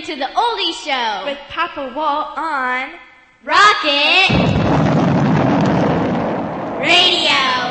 listening to the Oldie Show with Papa Walt on Rocket Radio.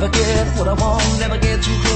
Never get what I want, never get too close.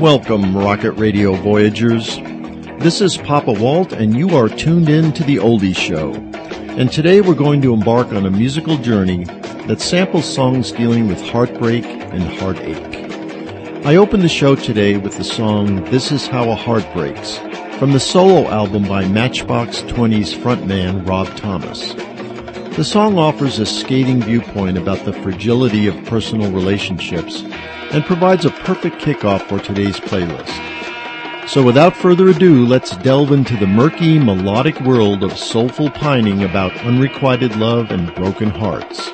welcome, Rocket Radio Voyagers. This is Papa Walt, and you are tuned in to The Oldie Show. And today we're going to embark on a musical journey that samples songs dealing with heartbreak and heartache. I open the show today with the song This Is How a Heart Breaks from the solo album by Matchbox 20's frontman Rob Thomas. The song offers a scathing viewpoint about the fragility of personal relationships and provides a perfect kickoff for today's playlist. So without further ado, let's delve into the murky, melodic world of soulful pining about unrequited love and broken hearts.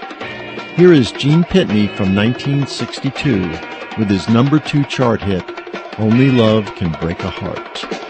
Here is Gene Pitney from 1962 with his number two chart hit, Only Love Can Break a Heart.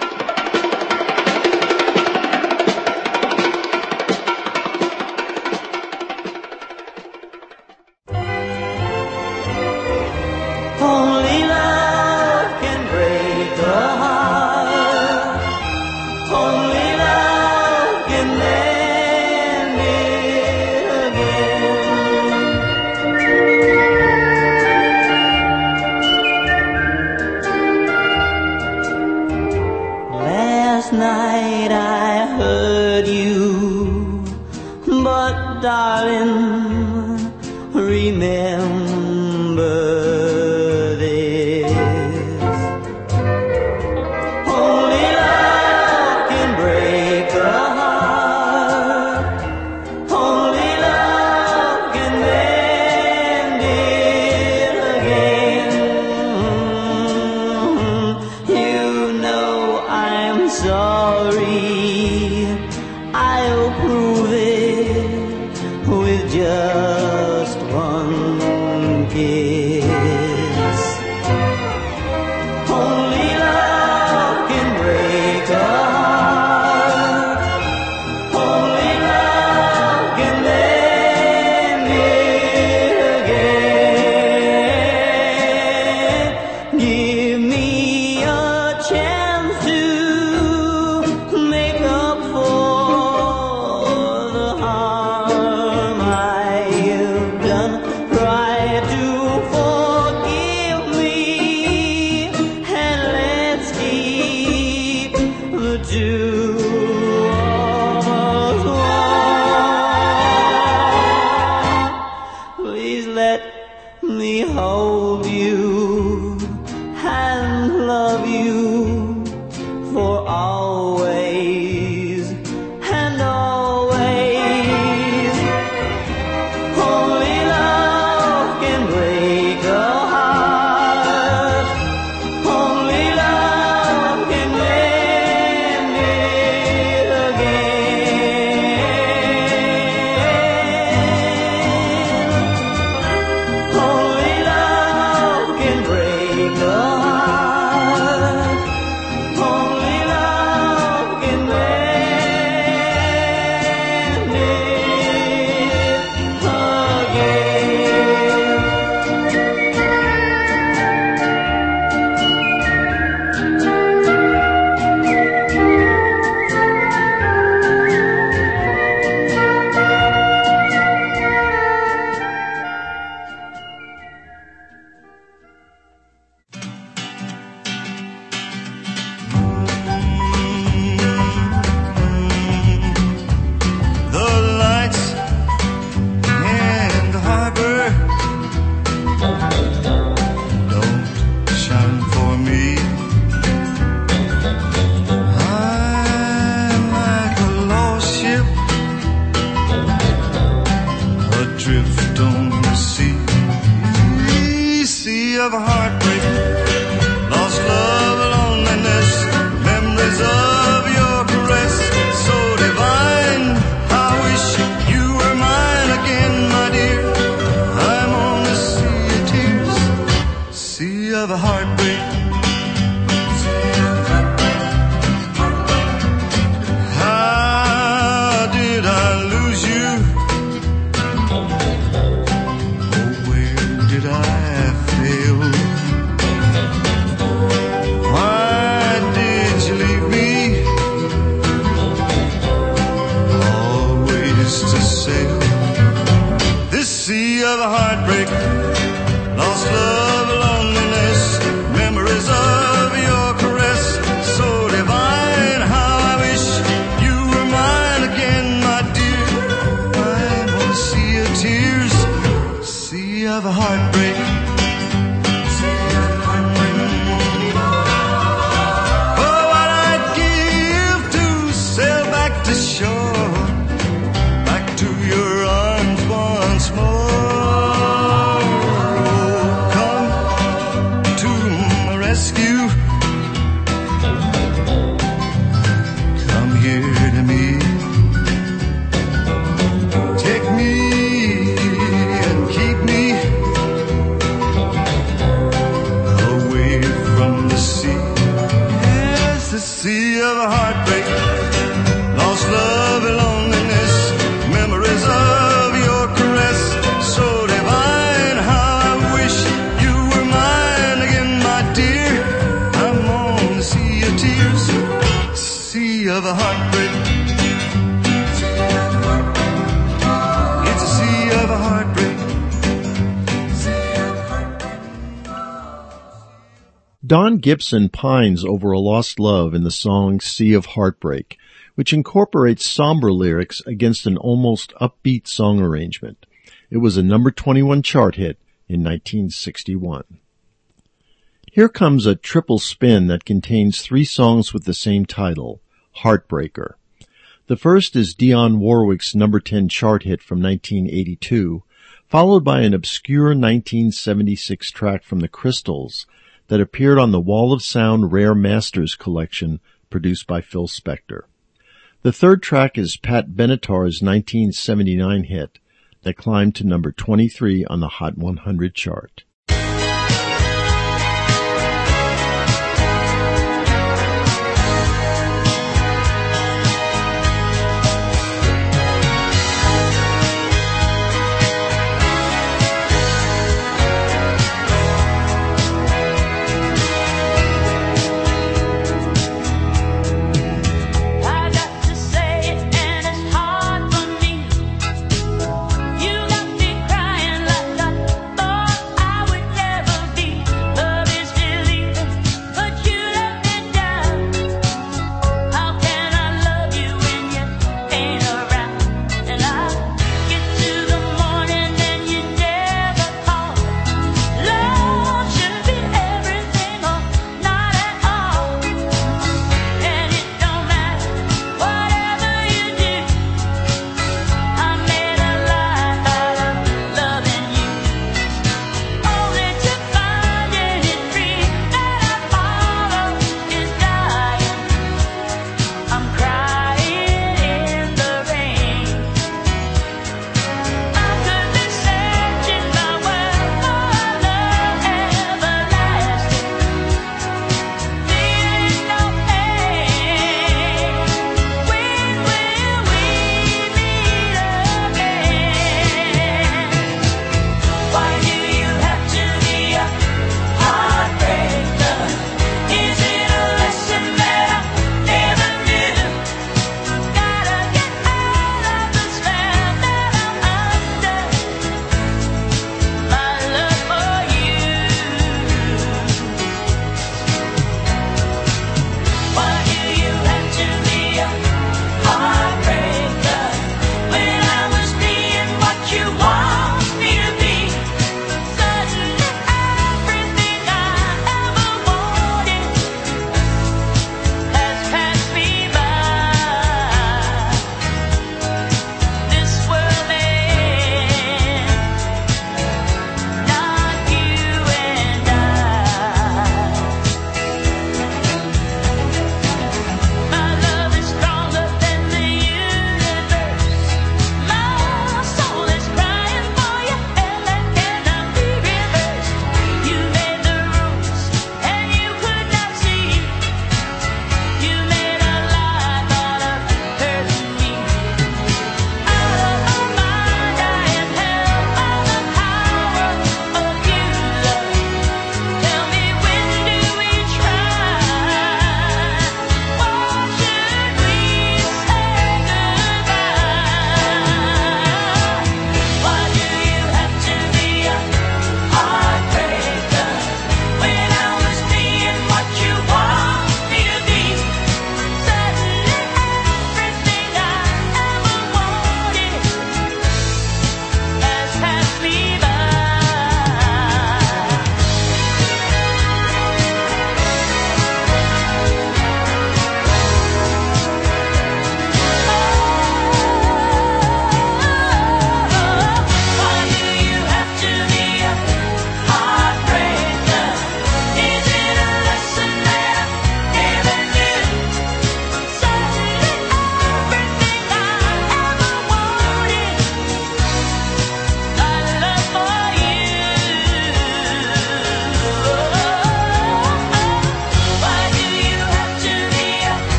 you. Gibson pines over a lost love in the song Sea of Heartbreak, which incorporates somber lyrics against an almost upbeat song arrangement. It was a number 21 chart hit in 1961. Here comes a triple spin that contains three songs with the same title, Heartbreaker. The first is Dionne Warwick's number 10 chart hit from 1982, followed by an obscure 1976 track from the Crystals that appeared on the Wall of Sound Rare Masters collection produced by Phil Spector. The third track is Pat Benatar's 1979 hit that climbed to number 23 on the Hot 100 chart.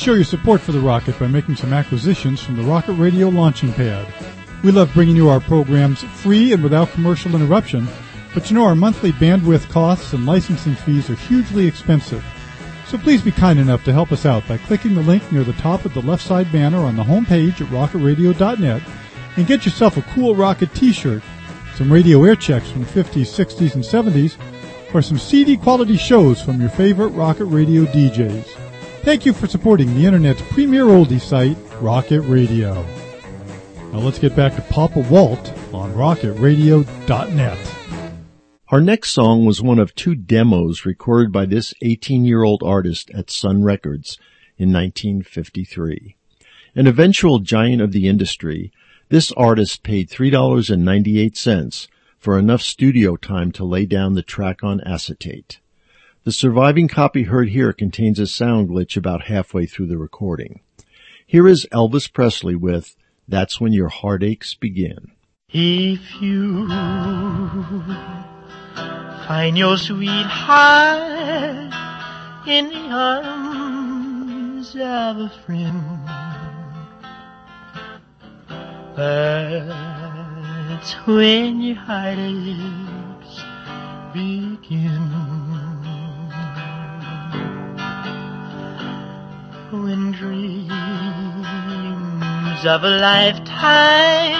Show your support for the Rocket by making some acquisitions from the Rocket Radio launching pad. We love bringing you our programs free and without commercial interruption, but you know our monthly bandwidth costs and licensing fees are hugely expensive. So please be kind enough to help us out by clicking the link near the top of the left side banner on the homepage at rocketradio.net and get yourself a cool Rocket t-shirt, some radio air checks from the 50s, 60s, and 70s, or some CD quality shows from your favorite Rocket Radio DJs. Thank you for supporting the Internet's premier oldie site, Rocket Radio. Now let's get back to Papa Walt on rocketradio.net. Our next song was one of two demos recorded by this 18 year old artist at Sun Records in 1953. An eventual giant of the industry, this artist paid $3.98 for enough studio time to lay down the track on acetate. The surviving copy heard here contains a sound glitch about halfway through the recording. Here is Elvis Presley with That's When Your Heartaches Begin. If you find your sweetheart in the arms of a friend, that's when your heartaches begin. When dreams of a lifetime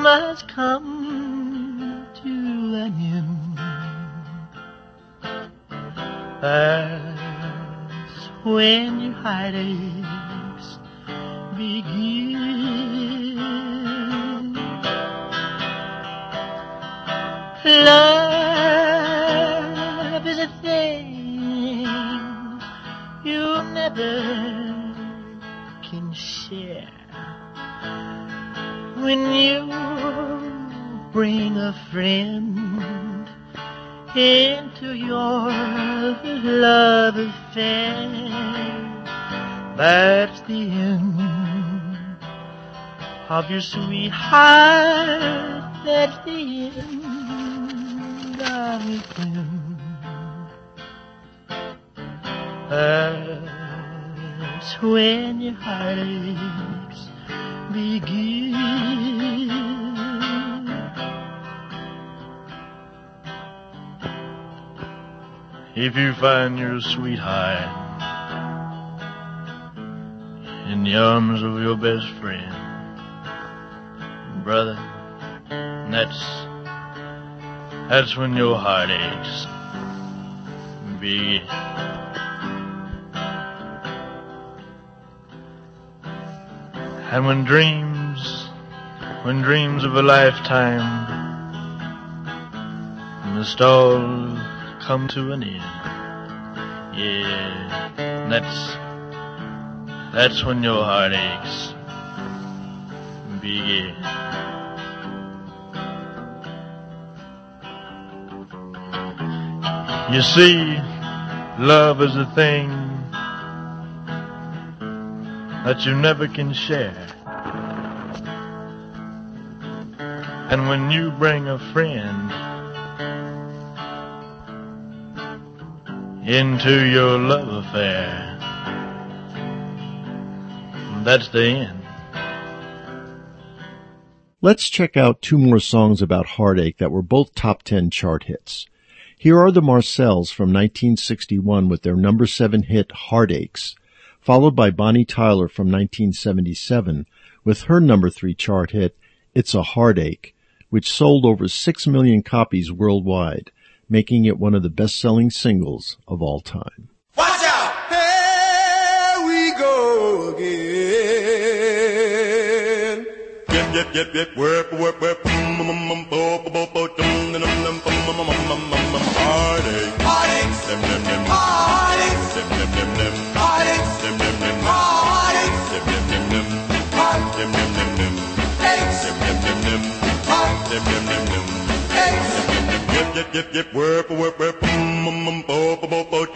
must come to an end. That's when your heartaches begin. Love you never can share when you bring a friend into your love affair. That's the end of your sweetheart. That's the end of your friend. That's when your heartaches begin. If you find your sweetheart in the arms of your best friend, brother, that's that's when your heartaches begin. And when dreams, when dreams of a lifetime must all come to an end, yeah, that's, that's when your heartaches begin. You see, love is a thing that you never can share. And when you bring a friend into your love affair, that's the end. Let's check out two more songs about heartache that were both top 10 chart hits. Here are the Marcels from 1961 with their number 7 hit Heartaches followed by Bonnie Tyler from 1977 with her number three chart hit, It's a Heartache, which sold over 6 million copies worldwide, making it one of the best selling singles of all time. Watch out! Here we go again. Yep, yep, yep, work, work, work. Heartache. Heartache. Heartache. Heartache party. Dim Mmm mmm bo bo bo bo.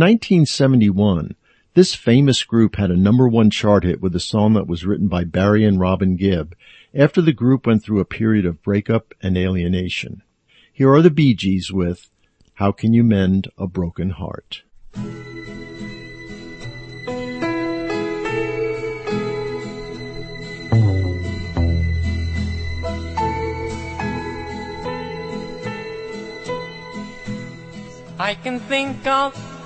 1971, this famous group had a number one chart hit with a song that was written by Barry and Robin Gibb after the group went through a period of breakup and alienation. Here are the Bee Gees with How Can You Mend a Broken Heart? I can think of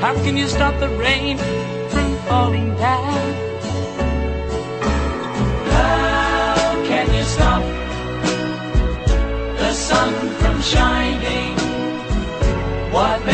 How can you stop the rain from falling down? How can you stop the sun from shining? What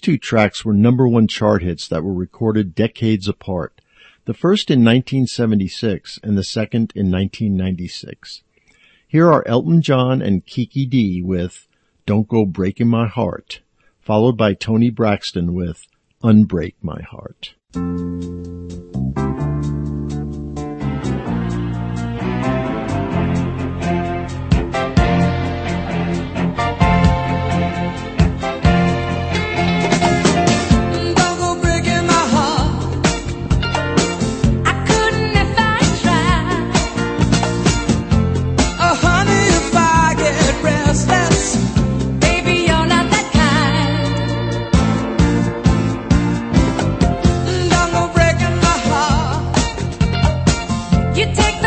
Two tracks were number one chart hits that were recorded decades apart. The first in 1976 and the second in 1996. Here are Elton John and Kiki Dee with Don't Go Breaking My Heart, followed by Toni Braxton with Unbreak My Heart. You take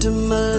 to my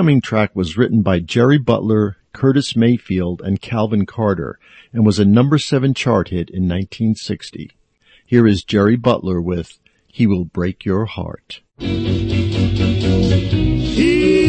upcoming track was written by Jerry Butler, Curtis Mayfield, and Calvin Carter, and was a number seven chart hit in 1960. Here is Jerry Butler with He Will Break Your Heart. He-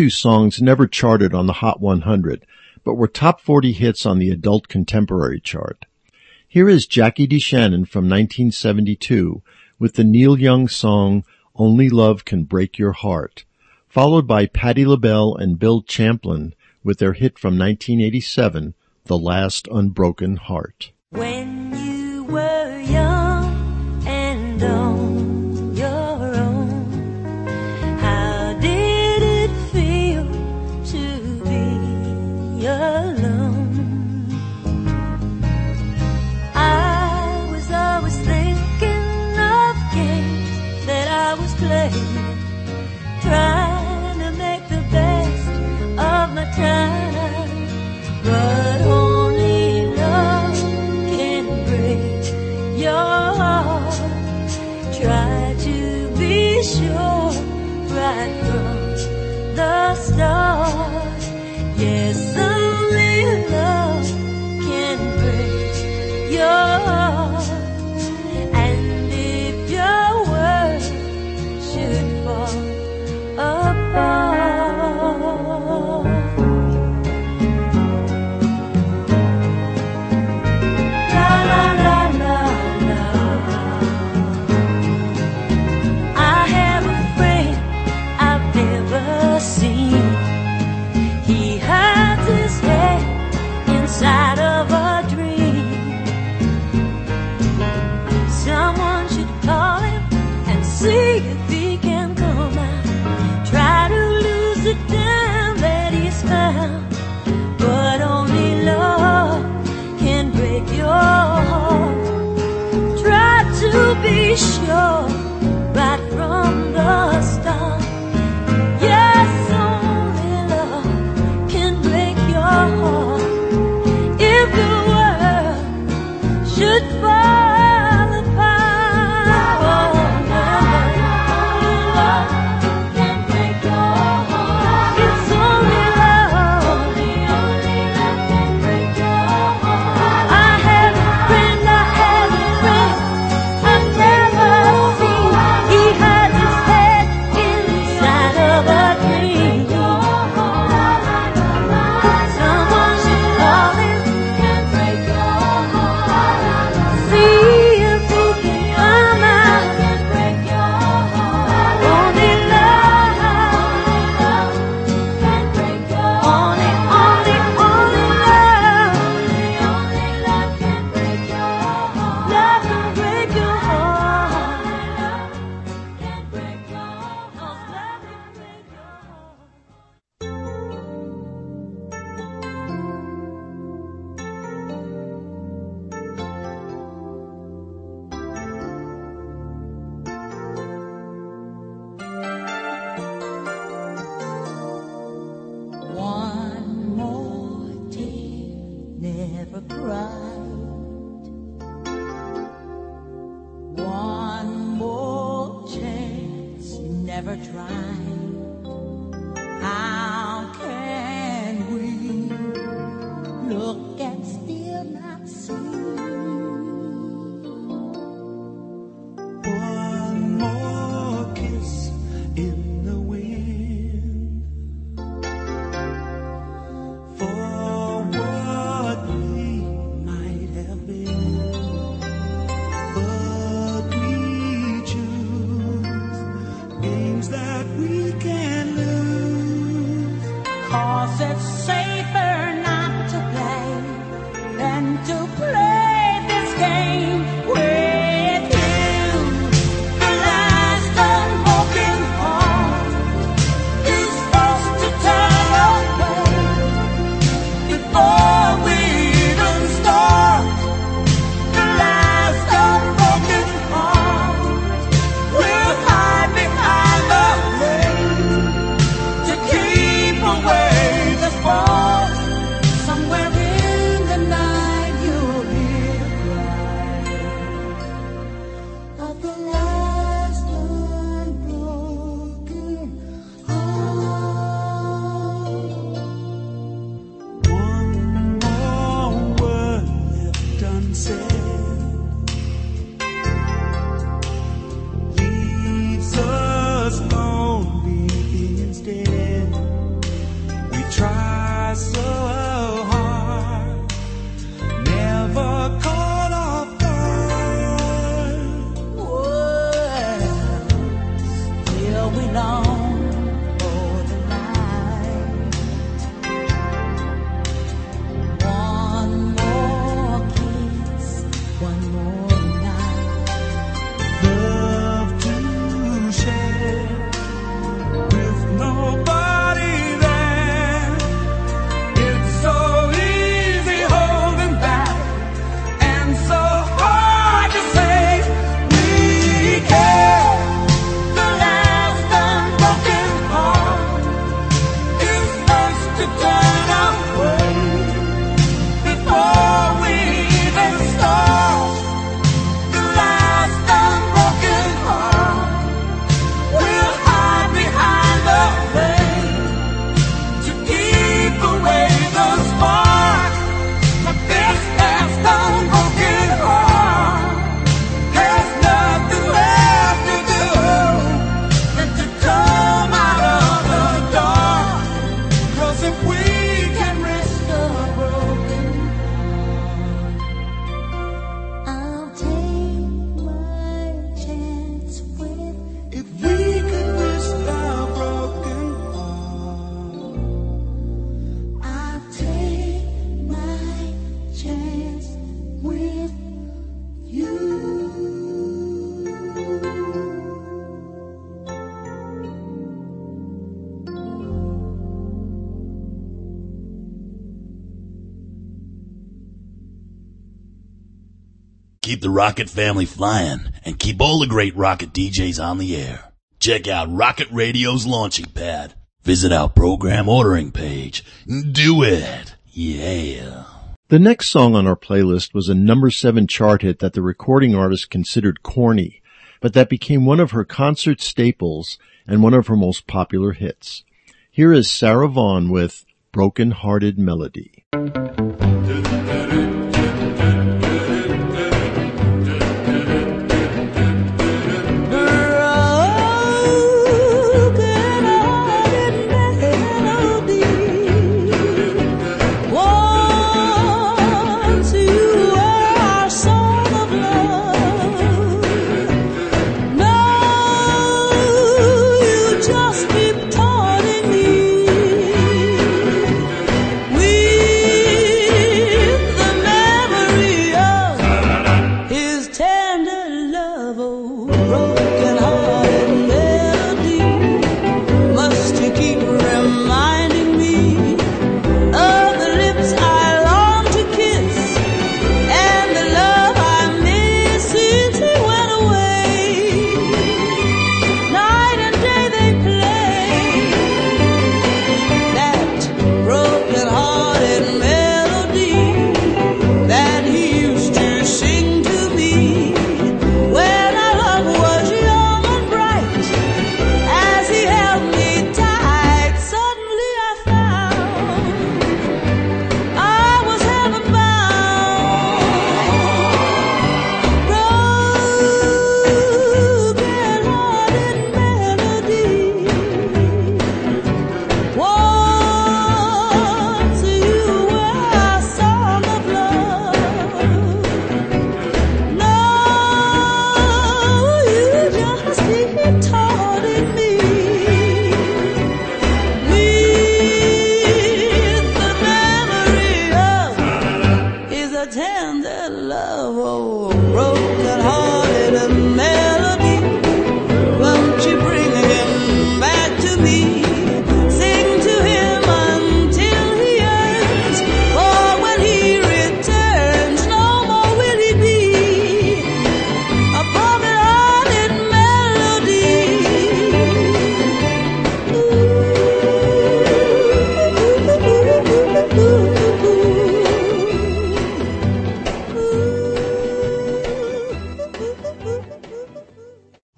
two songs never charted on the Hot 100, but were top 40 hits on the adult contemporary chart. Here is Jackie DeShannon from 1972 with the Neil Young song Only Love Can Break Your Heart, followed by Patti LaBelle and Bill Champlin with their hit from 1987, The Last Unbroken Heart. When you were sure right from the start. Yes. keep the rocket family flying and keep all the great rocket DJs on the air. Check out Rocket Radio's launching pad. Visit our program ordering page. Do it. Yeah. The next song on our playlist was a number seven chart hit that the recording artist considered corny, but that became one of her concert staples and one of her most popular hits. Here is Sarah Vaughan with Broken Hearted Melody.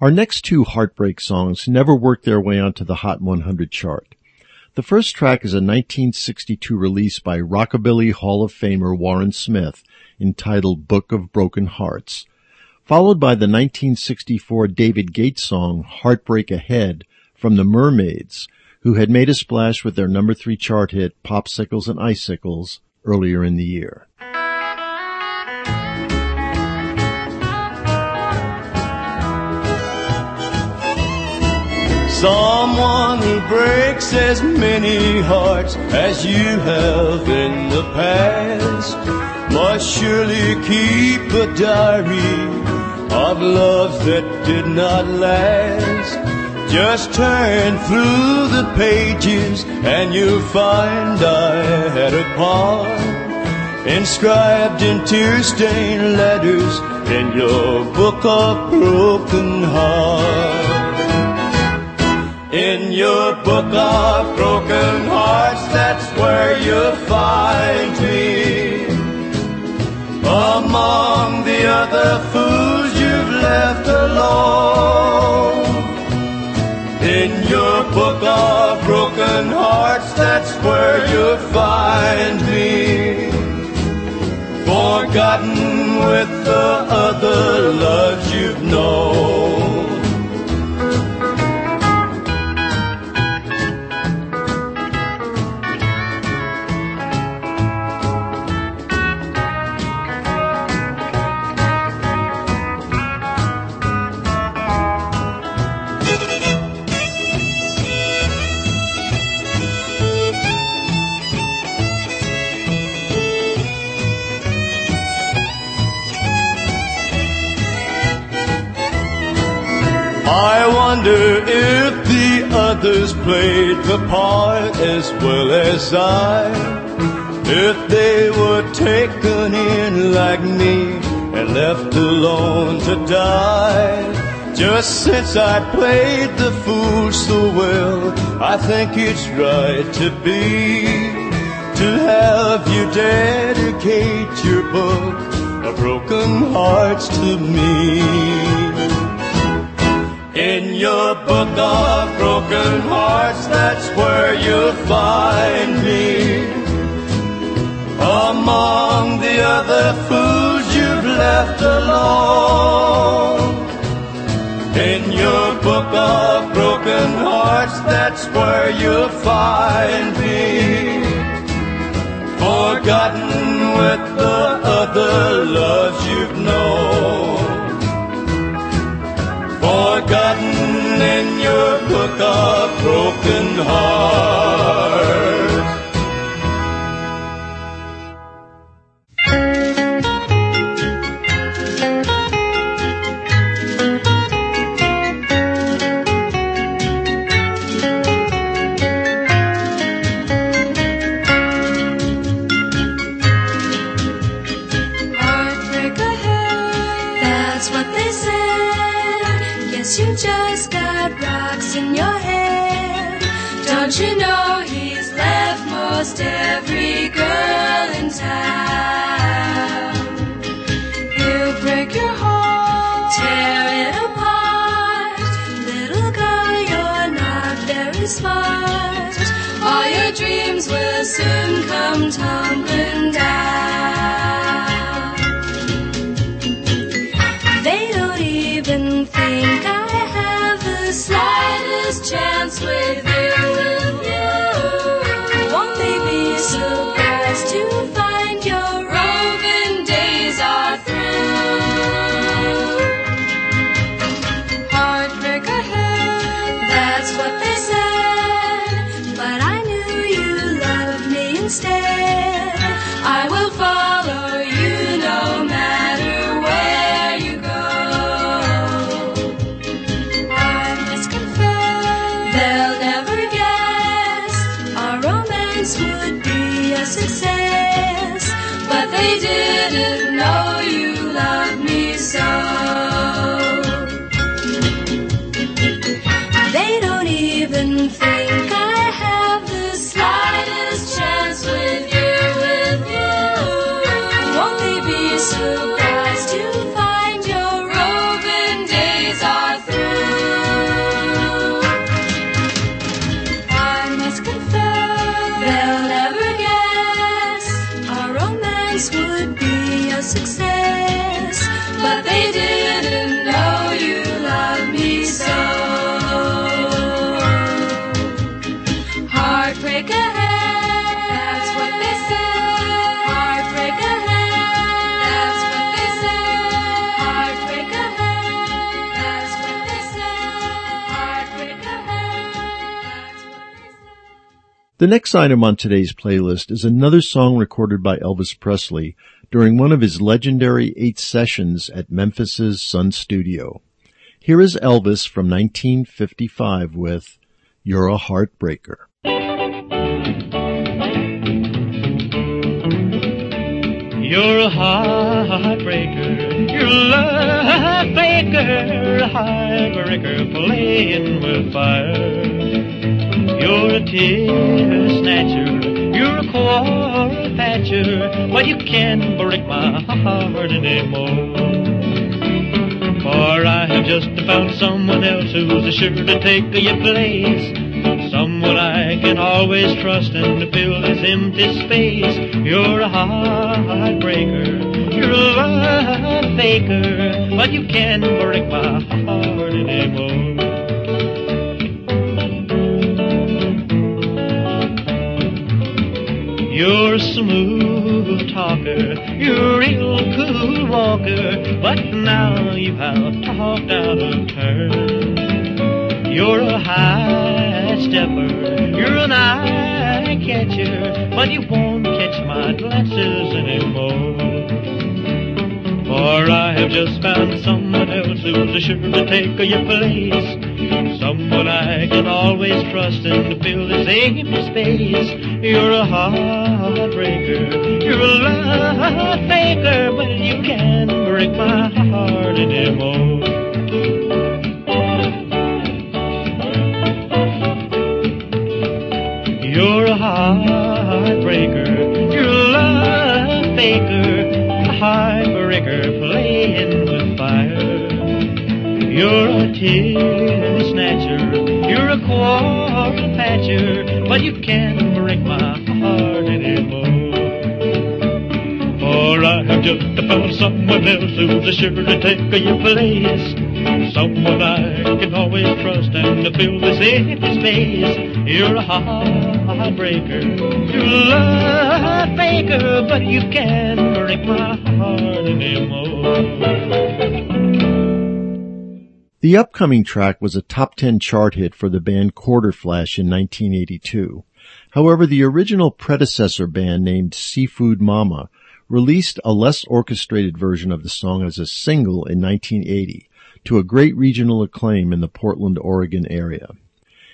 Our next two heartbreak songs never worked their way onto the Hot 100 chart. The first track is a 1962 release by Rockabilly Hall of Famer Warren Smith entitled Book of Broken Hearts, followed by the 1964 David Gates song Heartbreak Ahead from the Murmaids, who had made a splash with their number three chart hit Popsicles and Icicles earlier in the year. Someone who breaks as many hearts as you have in the past must surely keep a diary of loves that did not last. Just turn through the pages and you'll find I had a part inscribed in tear-stained letters in your book of broken hearts. In your book of broken hearts, that's where you'll find me. Among the other fools you've left alone. In your book of broken hearts, that's where you'll find me. Forgotten with the other loves you've known. Played the part as well as I. If they were taken in like me and left alone to die. Just since I played the fool so well, I think it's right to be. To have you dedicate your book of broken hearts to me. Your book of broken hearts, that's where you'll find me. Among the other fools you've left alone. In your book of broken hearts, that's where you'll find me. Forgotten with the other loves you've known forgotten book of broken hearts. With The next item on today's playlist is another song recorded by Elvis Presley during one of his legendary eight sessions at Memphis's Sun Studio. Here is Elvis from 1955 with You're a Heartbreaker. You're a heartbreaker, you're a faker, a heartbreaker playing with fire. You're a tear snatcher, you're a quarrel patcher, but you can't break my heart anymore. For I have just found someone else who's sure to take your place. Someone I can always trust and fill this empty space. You're a heartbreaker, you're a love faker, but you can't break my heart anymore. You're a smooth talker, you're a real cool walker, but now you have talked out of turn. You're a high stepper, you're an eye catcher, but you won't catch my glances anymore. For I have just found someone else who's sure to take your place. I can always trust and fill this empty space. You're a heartbreaker, you're a love faker, but you can't break my heart anymore. You're a heartbreaker, you're a love faker, a heartbreaker playing with fire. You're a tear quarrel patcher, but you can't break my heart anymore. For I have just found someone else who's sure to take your place. Someone I can always trust and to fill this empty space. You're a heartbreaker, you're a faker, but you can't break my heart anymore. The upcoming track was a top 10 chart hit for the band Quarterflash in 1982. However, the original predecessor band named Seafood Mama released a less orchestrated version of the song as a single in 1980 to a great regional acclaim in the Portland, Oregon area.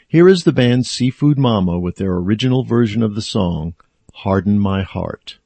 Here is the band Seafood Mama with their original version of the song, Harden My Heart.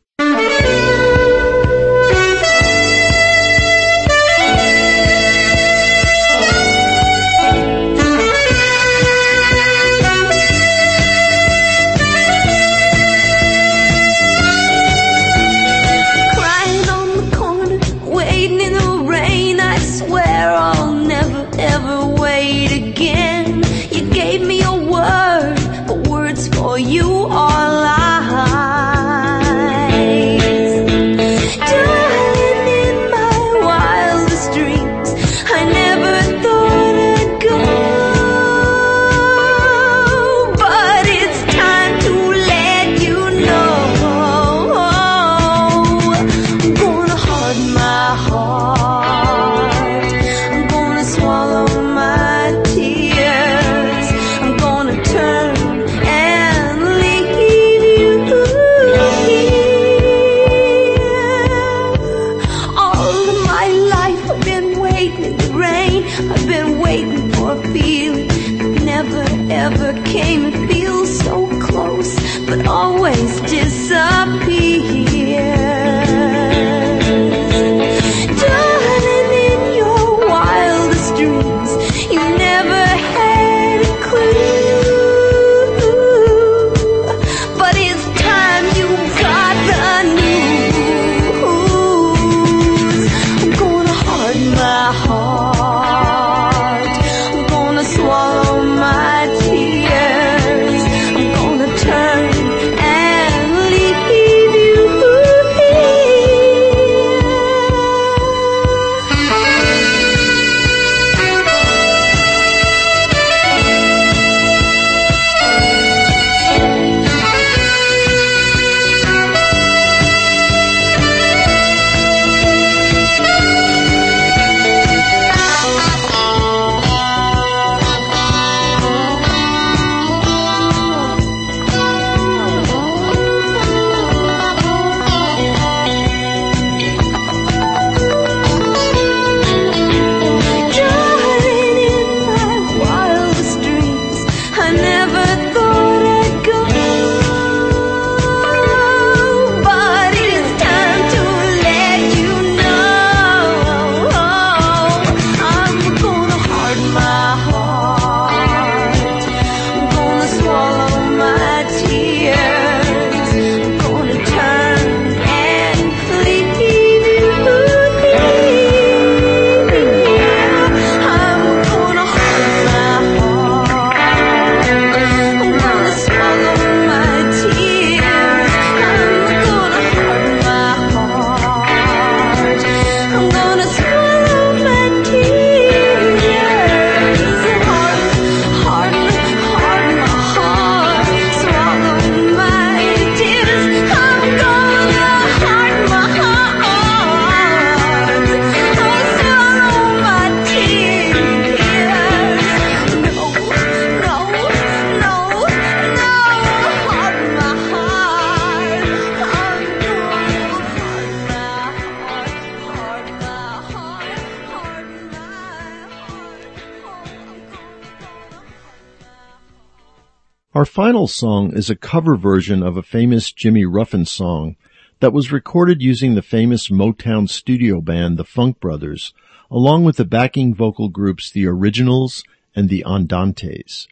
Song is a cover version of a famous Jimmy Ruffin song that was recorded using the famous Motown studio band, the Funk Brothers, along with the backing vocal groups, the Originals and the Andantes.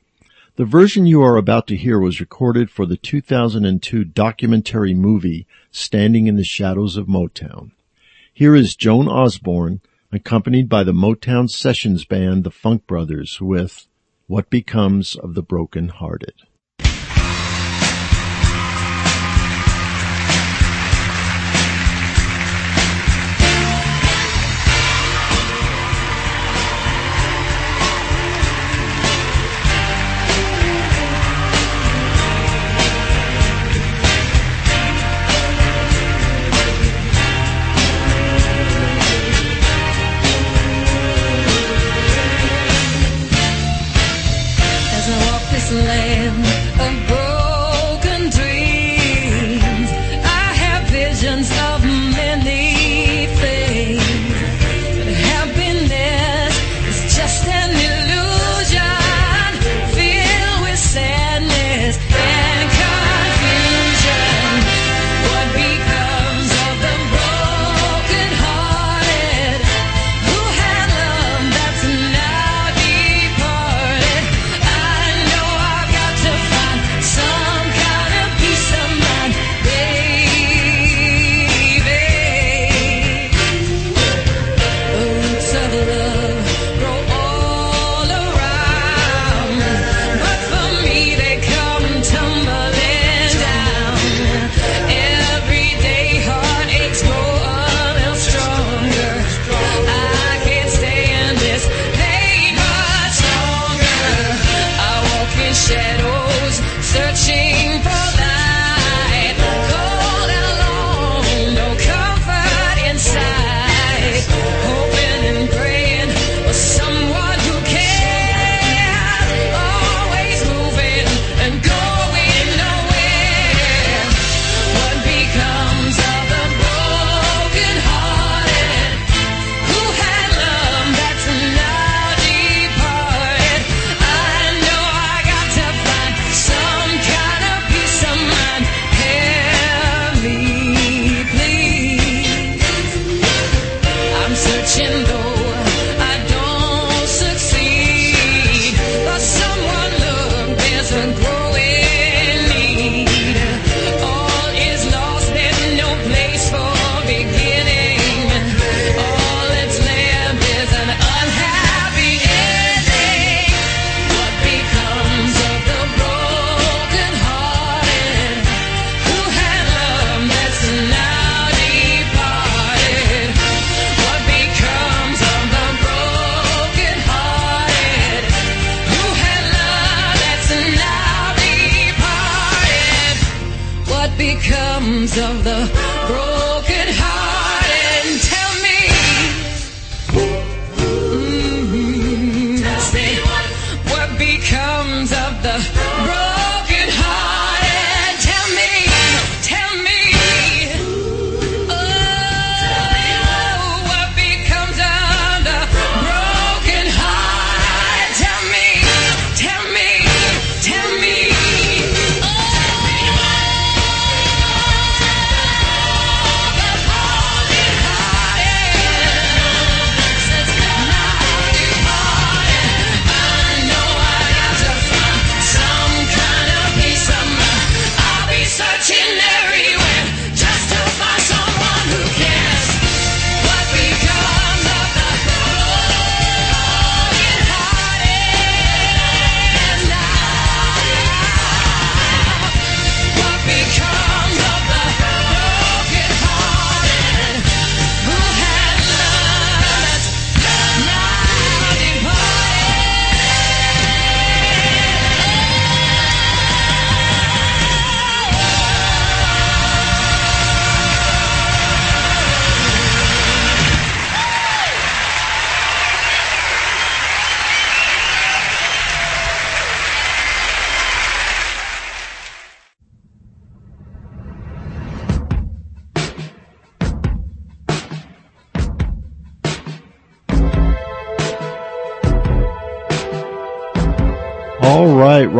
The version you are about to hear was recorded for the 2002 documentary movie, Standing in the Shadows of Motown. Here is Joan Osborne, accompanied by the Motown Sessions band, the Funk Brothers, with what becomes of the broken hearted.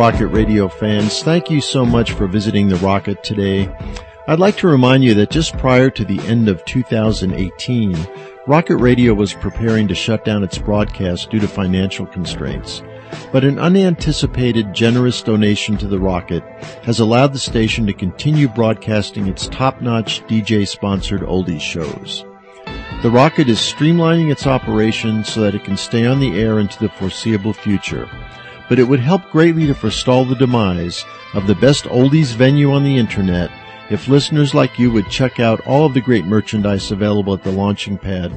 Rocket Radio fans, thank you so much for visiting the Rocket today. I'd like to remind you that just prior to the end of 2018, Rocket Radio was preparing to shut down its broadcast due to financial constraints. But an unanticipated generous donation to the Rocket has allowed the station to continue broadcasting its top-notch DJ-sponsored oldies shows. The Rocket is streamlining its operations so that it can stay on the air into the foreseeable future. But it would help greatly to forestall the demise of the best oldies venue on the internet if listeners like you would check out all of the great merchandise available at the launching pad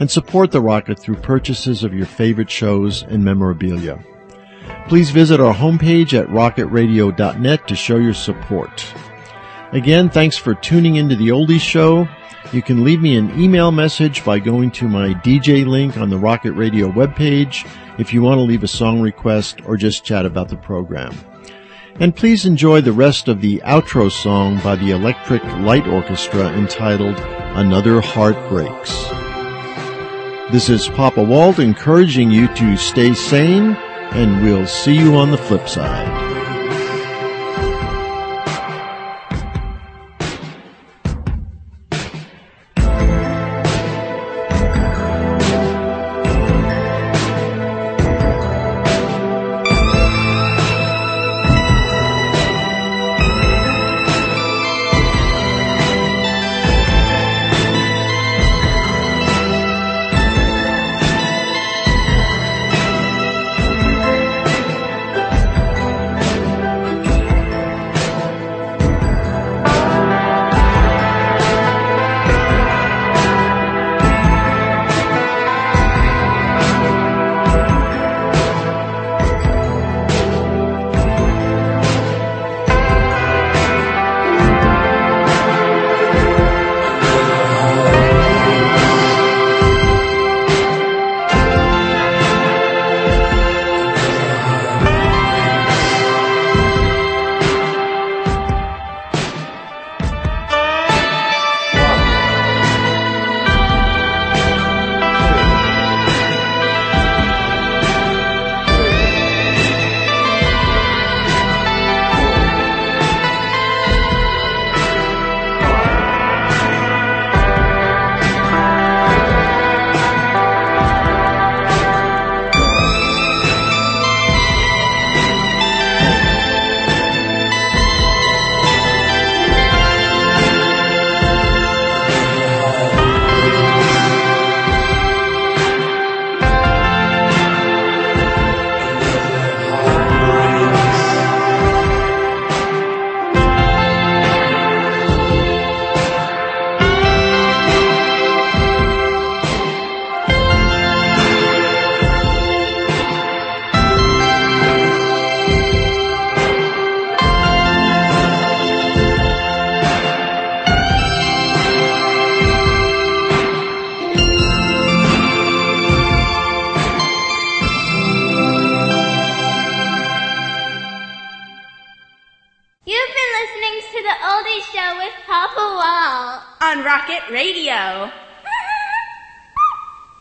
and support the Rocket through purchases of your favorite shows and memorabilia. Please visit our homepage at rocketradio.net to show your support. Again, thanks for tuning into the Oldies Show. You can leave me an email message by going to my DJ link on the Rocket Radio webpage if you want to leave a song request or just chat about the program. And please enjoy the rest of the outro song by the Electric Light Orchestra entitled Another Heart Breaks. This is Papa Walt encouraging you to stay sane and we'll see you on the flip side.